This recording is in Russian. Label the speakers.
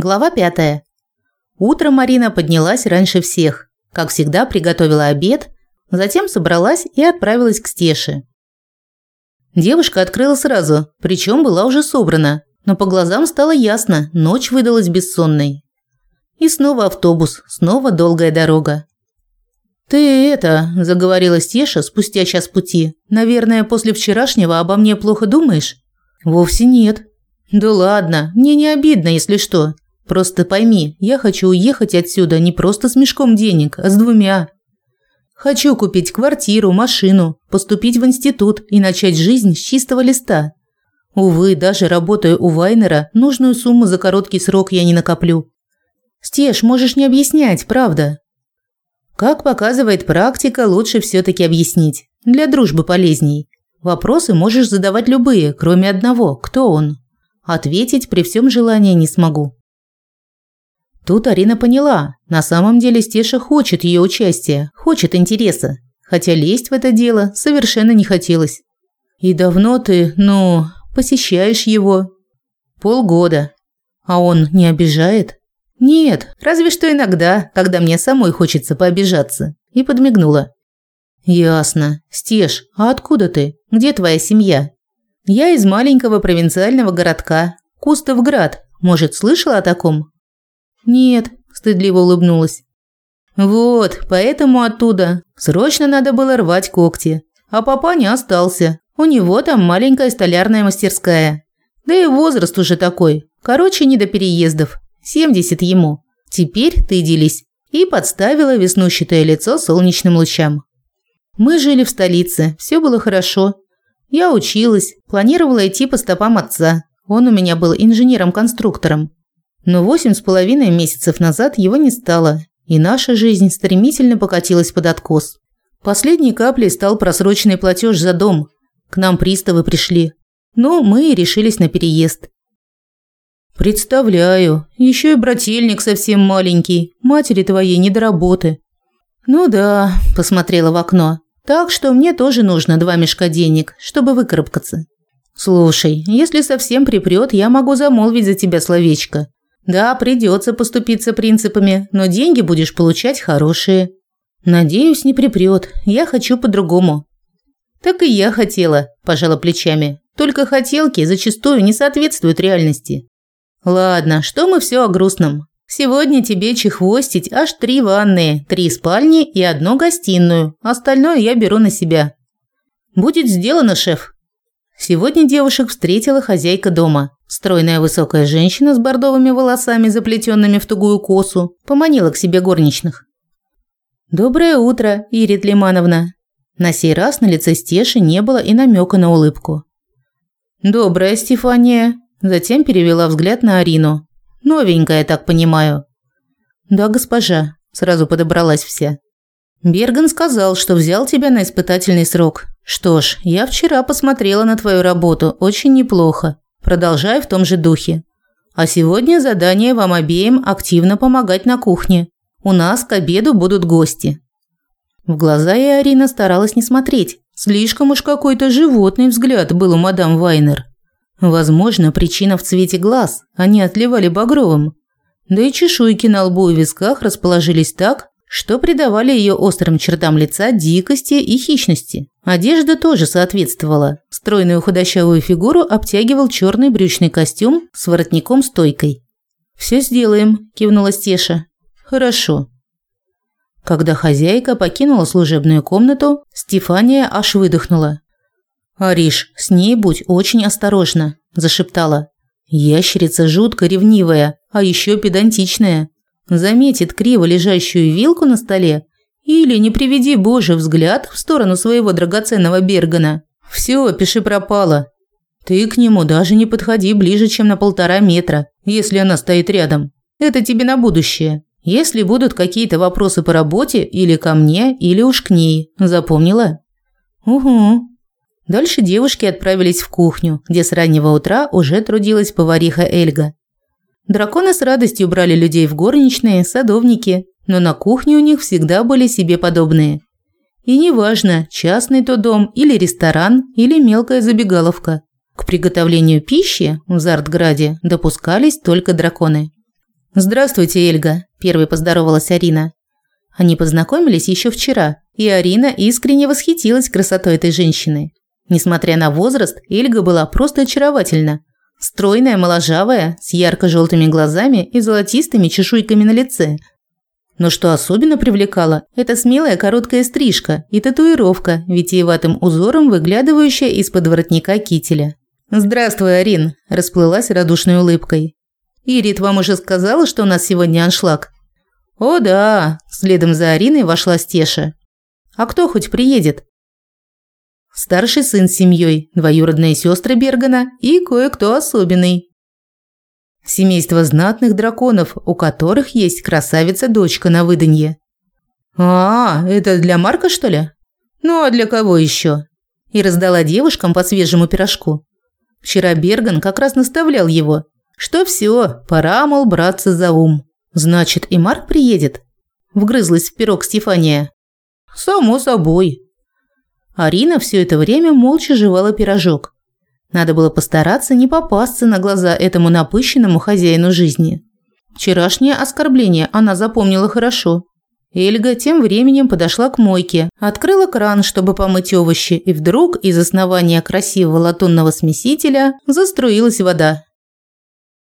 Speaker 1: Глава пятая. Утром Марина поднялась раньше всех. Как всегда, приготовила обед, затем собралась и отправилась к Стеше. Девушка открыла сразу, причем была уже собрана, но по глазам стало ясно, ночь выдалась бессонной. И снова автобус, снова долгая дорога. «Ты это», – заговорила Стеша спустя час пути, – «наверное, после вчерашнего обо мне плохо думаешь?» «Вовсе нет». «Да ладно, мне не обидно, если что. Просто пойми, я хочу уехать отсюда не просто с мешком денег, а с двумя. Хочу купить квартиру, машину, поступить в институт и начать жизнь с чистого листа. Увы, даже работая у Вайнера, нужную сумму за короткий срок я не накоплю. Стеш, можешь не объяснять, правда? Как показывает практика, лучше все таки объяснить. Для дружбы полезней. Вопросы можешь задавать любые, кроме одного. Кто он? Ответить при всем желании не смогу. Тут Арина поняла, на самом деле Стеша хочет ее участия, хочет интереса, хотя лезть в это дело совершенно не хотелось. «И давно ты, ну, посещаешь его?» «Полгода. А он не обижает?» «Нет, разве что иногда, когда мне самой хочется пообижаться». И подмигнула. «Ясно. Стеш, а откуда ты? Где твоя семья?» «Я из маленького провинциального городка. Кустовград. Может, слышала о таком?» «Нет», – стыдливо улыбнулась. «Вот, поэтому оттуда. Срочно надо было рвать когти. А папа не остался. У него там маленькая столярная мастерская. Да и возраст уже такой. Короче, не до переездов. 70 ему. Теперь ты делись». И подставила веснущатое лицо солнечным лучам. Мы жили в столице, все было хорошо. Я училась, планировала идти по стопам отца. Он у меня был инженером-конструктором. Но восемь с половиной месяцев назад его не стало, и наша жизнь стремительно покатилась под откос. Последней каплей стал просроченный платеж за дом. К нам приставы пришли. Но мы и решились на переезд. Представляю, еще и брательник совсем маленький, матери твоей не до работы. Ну да, посмотрела в окно. Так что мне тоже нужно два мешка денег, чтобы выкарабкаться. Слушай, если совсем припрёт, я могу замолвить за тебя словечко. Да, придется поступиться принципами, но деньги будешь получать хорошие. Надеюсь, не припрёт. Я хочу по-другому. Так и я хотела, пожала плечами. Только хотелки зачастую не соответствуют реальности. Ладно, что мы все о грустном. Сегодня тебе чехвостить аж три ванные, три спальни и одну гостиную. Остальное я беру на себя. Будет сделано, шеф. Сегодня девушек встретила хозяйка дома. Стройная высокая женщина с бордовыми волосами, заплетенными в тугую косу, поманила к себе горничных. «Доброе утро, Ирит Лимановна!» На сей раз на лице Стеши не было и намека на улыбку. «Доброе, Стефания!» Затем перевела взгляд на Арину. «Новенькая, так понимаю». «Да, госпожа», – сразу подобралась вся. «Берган сказал, что взял тебя на испытательный срок. Что ж, я вчера посмотрела на твою работу, очень неплохо. Продолжай в том же духе. А сегодня задание вам обеим активно помогать на кухне. У нас к обеду будут гости. В глаза я Арина старалась не смотреть. Слишком уж какой-то животный взгляд был у мадам Вайнер. Возможно, причина в цвете глаз, они отливали багровым. Да и чешуйки на лбу и висках расположились так, что придавали ее острым чертам лица дикости и хищности. Одежда тоже соответствовала. Стройную худощавую фигуру обтягивал черный брючный костюм с воротником-стойкой. «Все сделаем», – кивнула Стеша. «Хорошо». Когда хозяйка покинула служебную комнату, Стефания аж выдохнула. «Ариш, с ней будь очень осторожна», – зашептала. «Ящерица жутко ревнивая, а еще педантичная заметит криво лежащую вилку на столе или, не приведи боже, взгляд в сторону своего драгоценного Бергана. Все, пиши пропало. Ты к нему даже не подходи ближе, чем на полтора метра, если она стоит рядом. Это тебе на будущее. Если будут какие-то вопросы по работе, или ко мне, или уж к ней. Запомнила? Угу. Дальше девушки отправились в кухню, где с раннего утра уже трудилась повариха Эльга. Драконы с радостью брали людей в горничные, садовники, но на кухне у них всегда были себе подобные. И неважно, частный то дом или ресторан, или мелкая забегаловка. К приготовлению пищи в Зартграде допускались только драконы. «Здравствуйте, Эльга», – первой поздоровалась Арина. Они познакомились еще вчера, и Арина искренне восхитилась красотой этой женщины. Несмотря на возраст, Эльга была просто очаровательна. Стройная, моложавая, с ярко-желтыми глазами и золотистыми чешуйками на лице. Но что особенно привлекало, это смелая короткая стрижка и татуировка, витиеватым узором выглядывающая из-под воротника кителя. «Здравствуй, Арин», – расплылась радушной улыбкой. «Ирит вам уже сказала, что у нас сегодня аншлаг?» «О да!» – следом за Ариной вошла Стеша. «А кто хоть приедет?» Старший сын с семьей, двоюродные сестры Бергана и кое-кто особенный. Семейство знатных драконов, у которых есть красавица-дочка на выданье. «А, это для Марка, что ли?» «Ну, а для кого еще?» И раздала девушкам по свежему пирожку. Вчера Берган как раз наставлял его, что все, пора, мол, браться за ум. Значит, и Марк приедет? Вгрызлась в пирог Стефания. Само собой. Арина все это время молча жевала пирожок. Надо было постараться не попасться на глаза этому напыщенному хозяину жизни. Вчерашнее оскорбление она запомнила хорошо. Эльга тем временем подошла к мойке, открыла кран, чтобы помыть овощи, и вдруг из основания красивого латунного смесителя заструилась вода.